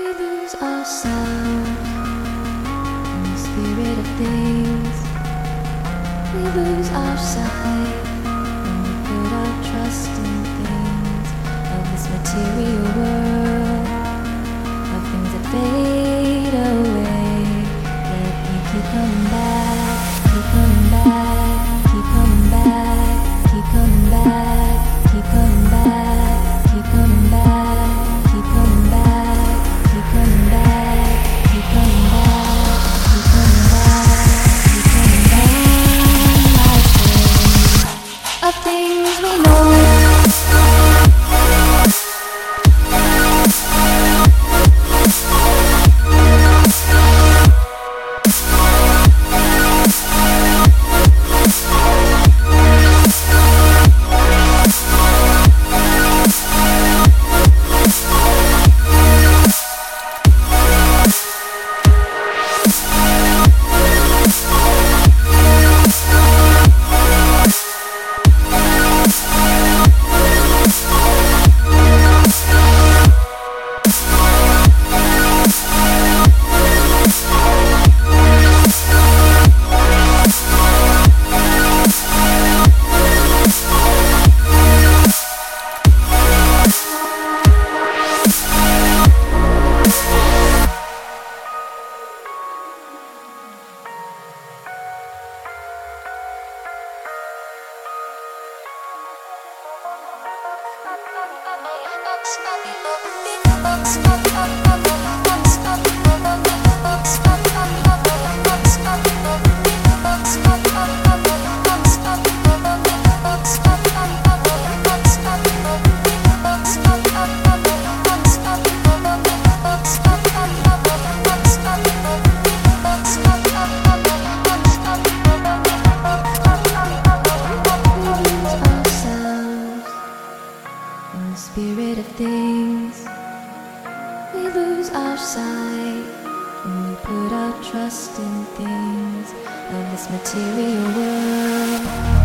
lose ourselves in the spirit of things. We lose our sight when we put our trust in Smoke, smoke, smoke, smoke. In the spirit of things. We lose our sight when we put our trust in things of this material world,